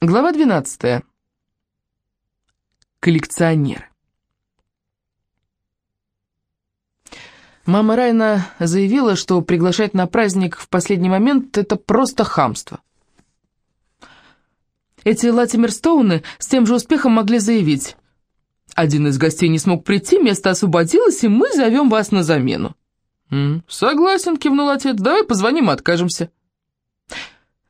Глава 12. Коллекционер. Мама Райна заявила, что приглашать на праздник в последний момент – это просто хамство. Эти Латимерстоуны с тем же успехом могли заявить. Один из гостей не смог прийти, место освободилось, и мы зовем вас на замену. «Согласен», — кивнул отец, — «давай позвоним и откажемся».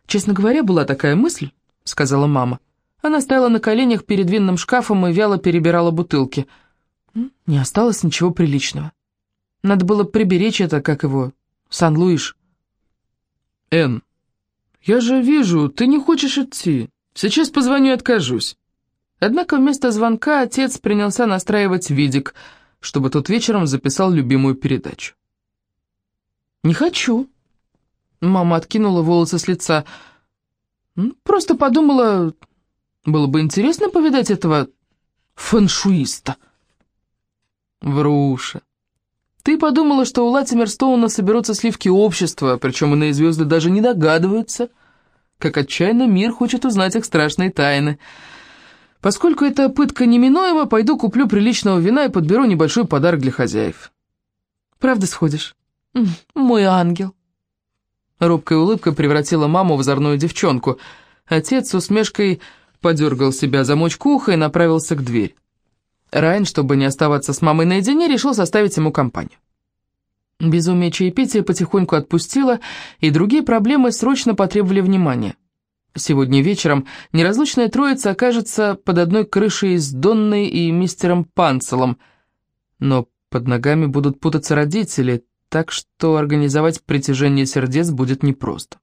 Честно говоря, была такая мысль, — сказала мама. Она стояла на коленях перед винным шкафом и вяло перебирала бутылки. Не осталось ничего приличного. Надо было приберечь это, как его, Сан-Луиш. «Энн, я же вижу, ты не хочешь идти. Сейчас позвоню и откажусь». Однако вместо звонка отец принялся настраивать видик, чтобы тот вечером записал любимую передачу. «Не хочу». Мама откинула волосы с лица. Просто подумала, было бы интересно повидать этого фэншуиста. Вруша. Ты подумала, что у Латимер Стоуна соберутся сливки общества, причем иные звезды даже не догадываются, как отчаянно мир хочет узнать их страшные тайны. Поскольку эта пытка неминуема, пойду куплю приличного вина и подберу небольшой подарок для хозяев. Правда сходишь? Мой ангел. Робкая улыбка превратила маму в озорную девчонку. Отец с усмешкой подергал себя замочку уха и направился к двери. Райан, чтобы не оставаться с мамой наедине, решил составить ему компанию. Безумие чаепития потихоньку отпустило, и другие проблемы срочно потребовали внимания. Сегодня вечером неразлучная троица окажется под одной крышей с Донной и мистером Панцелом, но под ногами будут путаться родители, так что организовать притяжение сердец будет непросто.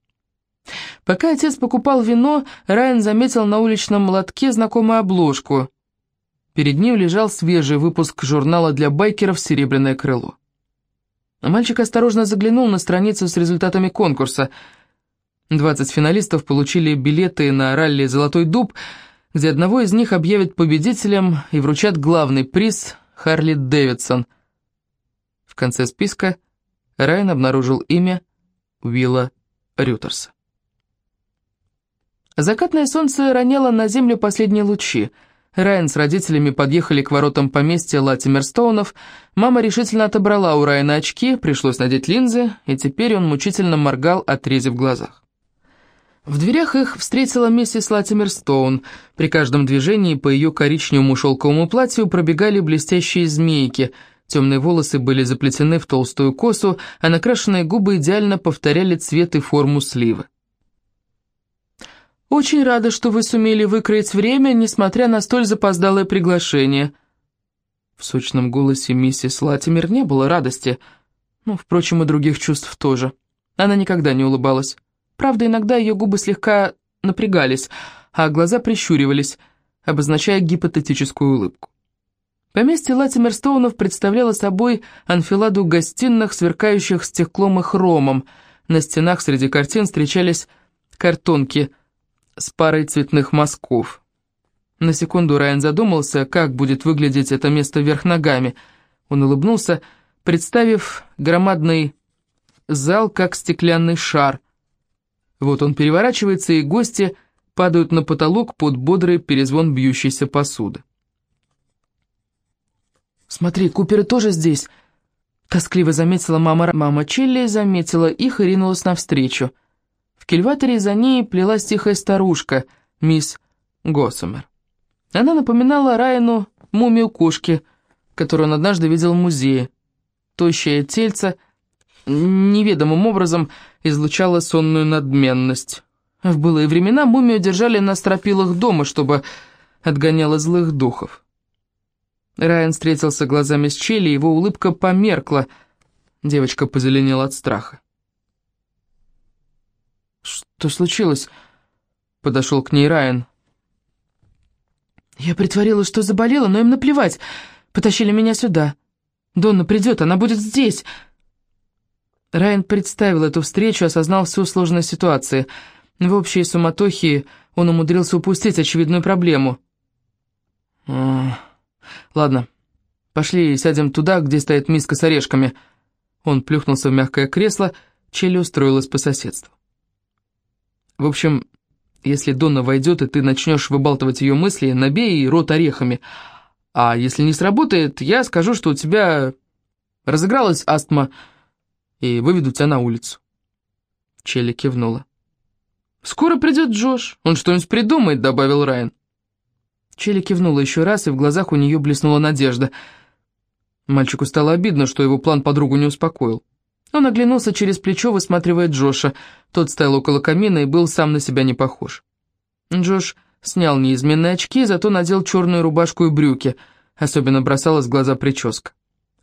Пока отец покупал вино, Райан заметил на уличном лотке знакомую обложку. Перед ним лежал свежий выпуск журнала для байкеров «Серебряное крыло». Мальчик осторожно заглянул на страницу с результатами конкурса. 20 финалистов получили билеты на ралли «Золотой дуб», где одного из них объявят победителем и вручат главный приз Харли Дэвидсон. В конце списка Райан обнаружил имя Уилла Рютерса. Закатное солнце роняло на землю последние лучи. Райан с родителями подъехали к воротам поместья Латимерстоунов. Мама решительно отобрала у Райана очки, пришлось надеть линзы, и теперь он мучительно моргал, отрезив глазах. В дверях их встретила миссис Латимерстоун. При каждом движении по ее коричневому шелковому платью пробегали блестящие змейки – Темные волосы были заплетены в толстую косу, а накрашенные губы идеально повторяли цвет и форму сливы. «Очень рада, что вы сумели выкроить время, несмотря на столь запоздалое приглашение». В сочном голосе миссис Латимер не было радости, ну, впрочем, и других чувств тоже. Она никогда не улыбалась. Правда, иногда ее губы слегка напрягались, а глаза прищуривались, обозначая гипотетическую улыбку. Поместье Латимерстоунов представляло собой анфиладу гостиных, сверкающих стеклом и хромом. На стенах среди картин встречались картонки с парой цветных мазков. На секунду Райан задумался, как будет выглядеть это место вверх ногами. Он улыбнулся, представив громадный зал, как стеклянный шар. Вот он переворачивается, и гости падают на потолок под бодрый перезвон бьющейся посуды. «Смотри, Куперы тоже здесь!» Тоскливо заметила мама. Мама Челли заметила их и ринулась навстречу. В кельваторе за ней плелась тихая старушка, мисс Госсомер. Она напоминала Райану мумию кошки, которую он однажды видел в музее. Тощее тельце неведомым образом излучало сонную надменность. В былые времена мумию держали на стропилах дома, чтобы отгоняла злых духов. Райан встретился глазами с Челли, его улыбка померкла. Девочка позеленела от страха. «Что случилось?» — подошел к ней Райан. «Я притворилась, что заболела, но им наплевать. Потащили меня сюда. Донна придет, она будет здесь». Райан представил эту встречу, осознал всю сложность ситуации. В общей суматохе он умудрился упустить очевидную проблему. «Ах...» «Ладно, пошли сядем туда, где стоит миска с орешками». Он плюхнулся в мягкое кресло, Челли устроилась по соседству. «В общем, Если Донна войдет, и ты начнешь выбалтывать ее мысли, набей ей рот орехами. А если не сработает, я скажу, что у тебя разыгралась астма, и выведу тебя на улицу. Челли кивнула. «Скоро придет Джош, он что-нибудь придумает», — добавил Райан. Челли кивнула еще раз, и в глазах у нее блеснула надежда. Мальчику стало обидно, что его план подругу не успокоил. Он оглянулся через плечо, высматривая Джоша. Тот стоял около камина и был сам на себя не похож. Джош снял неизменные очки, зато надел черную рубашку и брюки. Особенно бросалась в глаза прическа.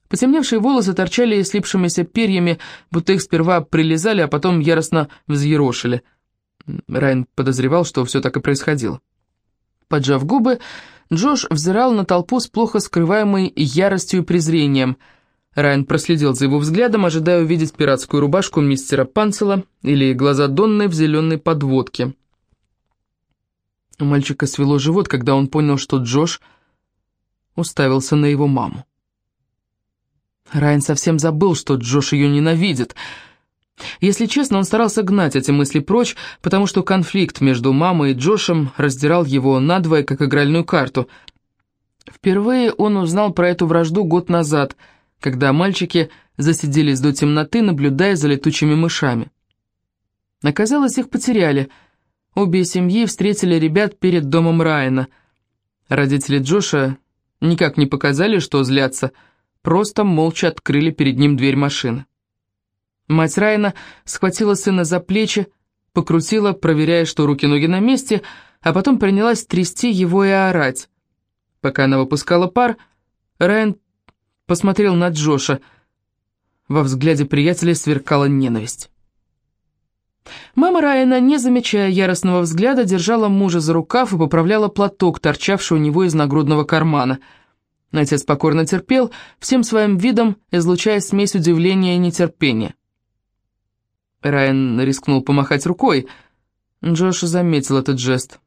Потемневшие волосы торчали слипшимися перьями, будто их сперва прилизали, а потом яростно взъерошили. Райан подозревал, что все так и происходило. Поджав губы, Джош взирал на толпу с плохо скрываемой яростью и презрением – Райан проследил за его взглядом, ожидая увидеть пиратскую рубашку мистера Панцела или глаза Донны в зеленой подводке. У мальчика свело живот, когда он понял, что Джош уставился на его маму. Райан совсем забыл, что Джош ее ненавидит. Если честно, он старался гнать эти мысли прочь, потому что конфликт между мамой и Джошем раздирал его надвое, как игральную карту. Впервые он узнал про эту вражду год назад — когда мальчики засиделись до темноты, наблюдая за летучими мышами. Оказалось, их потеряли. Обе семьи встретили ребят перед домом Райана. Родители Джоша никак не показали, что злятся, просто молча открыли перед ним дверь машины. Мать Райана схватила сына за плечи, покрутила, проверяя, что руки-ноги на месте, а потом принялась трясти его и орать. Пока она выпускала пар, Райан посмотрел на Джоша. Во взгляде приятеля сверкала ненависть. Мама Райана, не замечая яростного взгляда, держала мужа за рукав и поправляла платок, торчавший у него из нагрудного кармана. Отец покорно терпел, всем своим видом излучая смесь удивления и нетерпения. Райан рискнул помахать рукой. Джош заметил этот жест.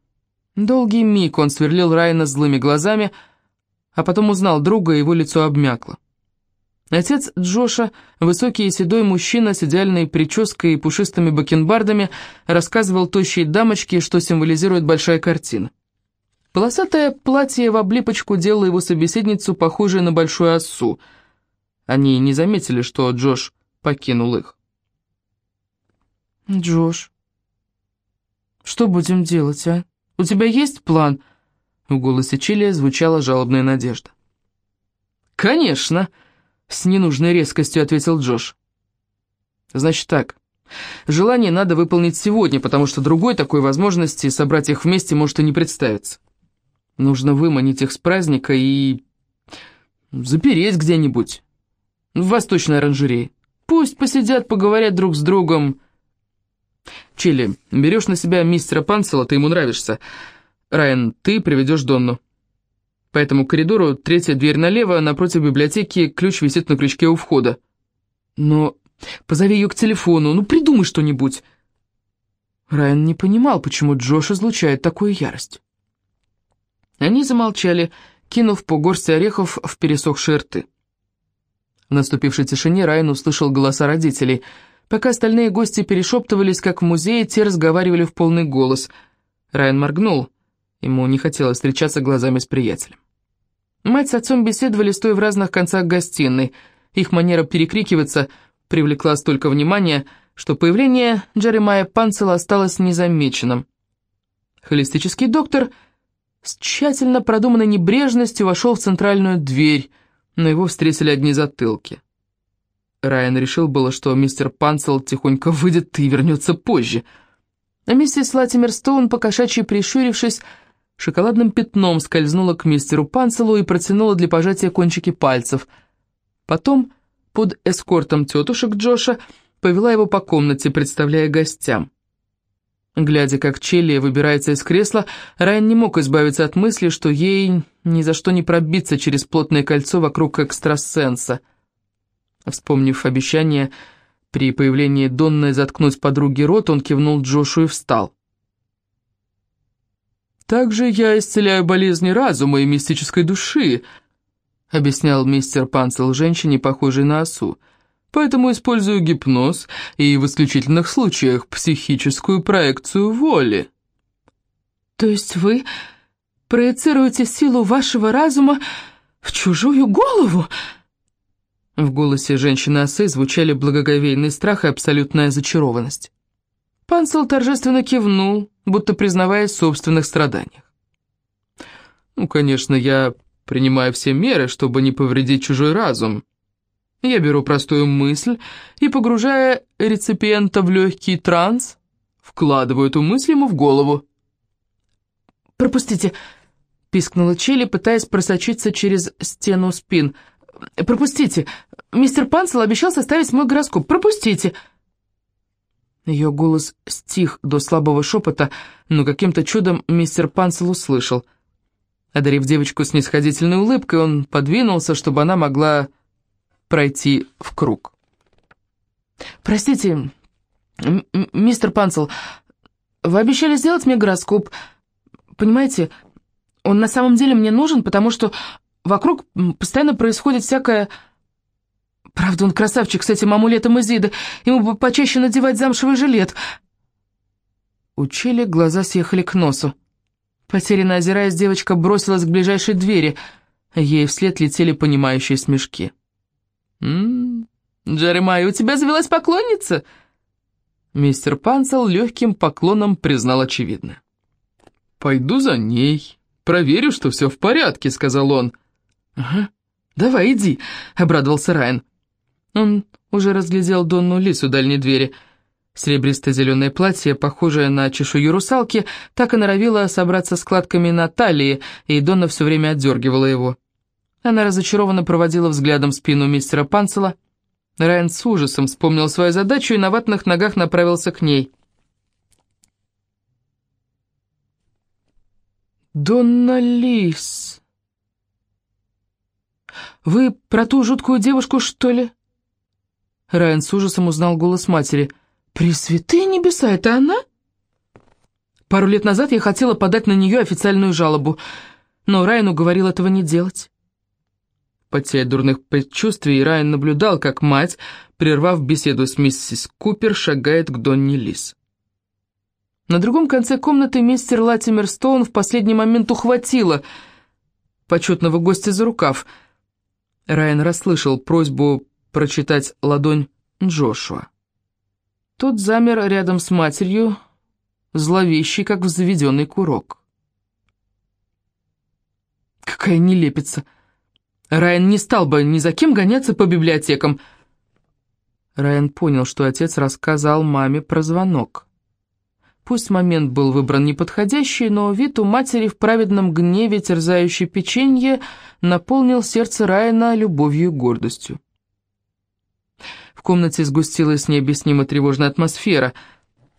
Долгий миг он сверлил Райана злыми глазами, а потом узнал друга, и его лицо обмякло. Отец Джоша, высокий и седой мужчина с идеальной прической и пушистыми бакенбардами, рассказывал тощей дамочке, что символизирует большая картина. Полосатое платье в облипочку делало его собеседницу похожей на большую осу. Они не заметили, что Джош покинул их. «Джош, что будем делать, а? У тебя есть план?» В голосе Чилия звучала жалобная надежда. «Конечно!» — с ненужной резкостью ответил Джош. «Значит так, желание надо выполнить сегодня, потому что другой такой возможности собрать их вместе может и не представиться. Нужно выманить их с праздника и... запереть где-нибудь. В восточной оранжерее. Пусть посидят, поговорят друг с другом. Чили, берешь на себя мистера Панцела, ты ему нравишься. Райан, ты приведешь Донну. По этому коридору третья дверь налево, напротив библиотеки, ключ висит на крючке у входа. Но позови ее к телефону, ну придумай что-нибудь. Райан не понимал, почему Джош излучает такую ярость. Они замолчали, кинув по горсти орехов в пересохшие рты. В наступившей тишине Райан услышал голоса родителей. Пока остальные гости перешептывались, как в музее, те разговаривали в полный голос. Райан моргнул. Ему не хотелось встречаться глазами с приятелем. Мать с отцом беседовали, стоя в разных концах гостиной. Их манера перекрикиваться привлекла столько внимания, что появление Джеремая Панцела осталось незамеченным. Холистический доктор с тщательно продуманной небрежностью вошел в центральную дверь, но его встретили одни затылки. Райан решил было, что мистер Панцел тихонько выйдет и вернется позже. А миссис Латимер Стоун, покошачьи прищурившись, шоколадным пятном скользнула к мистеру Панцелу и протянула для пожатия кончики пальцев. Потом, под эскортом тетушек Джоша, повела его по комнате, представляя гостям. Глядя, как Челли выбирается из кресла, Райан не мог избавиться от мысли, что ей ни за что не пробиться через плотное кольцо вокруг экстрасенса. Вспомнив обещание при появлении Донны заткнуть подруге рот, он кивнул Джошу и встал. «Также я исцеляю болезни разума и мистической души», — объяснял мистер Панцел женщине, похожей на осу. «Поэтому использую гипноз и в исключительных случаях психическую проекцию воли». То есть вы проецируете силу вашего разума в чужую голову?» В голосе женщины-осы звучали благоговейный страх и абсолютная зачарованность. Панцел торжественно кивнул, будто признаваясь в собственных страданиях. «Ну, конечно, я принимаю все меры, чтобы не повредить чужой разум. Я беру простую мысль и, погружая реципиента в легкий транс, вкладываю эту мысль ему в голову. «Пропустите!» — пискнула Чили, пытаясь просочиться через стену спин. «Пропустите! Мистер Панцел обещал составить мой гороскоп. Пропустите!» Ее голос стих до слабого шепота, но каким-то чудом мистер Панцел услышал. Одарив девочку снисходительной улыбкой, он подвинулся, чтобы она могла пройти в круг. «Простите, мистер Панцел, вы обещали сделать мне гороскоп. Понимаете, он на самом деле мне нужен, потому что вокруг постоянно происходит всякое... Правда, он красавчик с этим амулетом Изиды, ему бы почаще надевать замшевый жилет». Учили, глаза съехали к носу. Потерянно озираясь, девочка бросилась к ближайшей двери. Ей вслед летели понимающие смешки. «М-м, у тебя завелась поклонница?» Мистер Панцел легким поклоном признал очевидно. «Пойду за ней, проверю, что все в порядке», — сказал он. «Ага, давай иди», — обрадовался Райан. Он уже разглядел Донну Лис у дальней двери. Серебристо-зеленое платье, похожее на чешую русалки, так и норовило собраться складками на талии, и Донна все время отдергивала его. Она разочарованно проводила взглядом спину мистера Панцела. Райан с ужасом вспомнил свою задачу и на ватных ногах направился к ней. «Донна Лис, вы про ту жуткую девушку, что ли?» Райан с ужасом узнал голос матери. «Пресвятые небеса, это она?» Пару лет назад я хотела подать на нее официальную жалобу, но Райан уговорил этого не делать. Потея дурных предчувствий, Райан наблюдал, как мать, прервав беседу с миссис Купер, шагает к Донни Лис. На другом конце комнаты мистер Латимер Стоун в последний момент ухватила почетного гостя за рукав. Райан расслышал просьбу прочитать ладонь Джошуа. Тот замер рядом с матерью, зловещий, как в заведенный курок. Какая нелепица! Райан не стал бы ни за кем гоняться по библиотекам. Райан понял, что отец рассказал маме про звонок. Пусть момент был выбран неподходящий, но вид у матери в праведном гневе, терзающей печенье, наполнил сердце Райана любовью и гордостью. В комнате сгустилась необъяснимо тревожная атмосфера.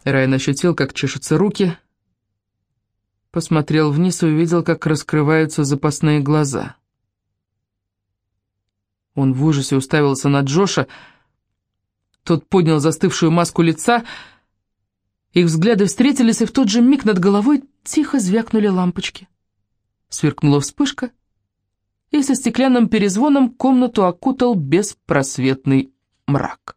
Райан ощутил, как чешутся руки, посмотрел вниз и увидел, как раскрываются запасные глаза. Он в ужасе уставился на Джоша. Тот поднял застывшую маску лица. Их взгляды встретились, и в тот же миг над головой тихо звякнули лампочки. Сверкнула вспышка, и со стеклянным перезвоном комнату окутал беспросветный мрак.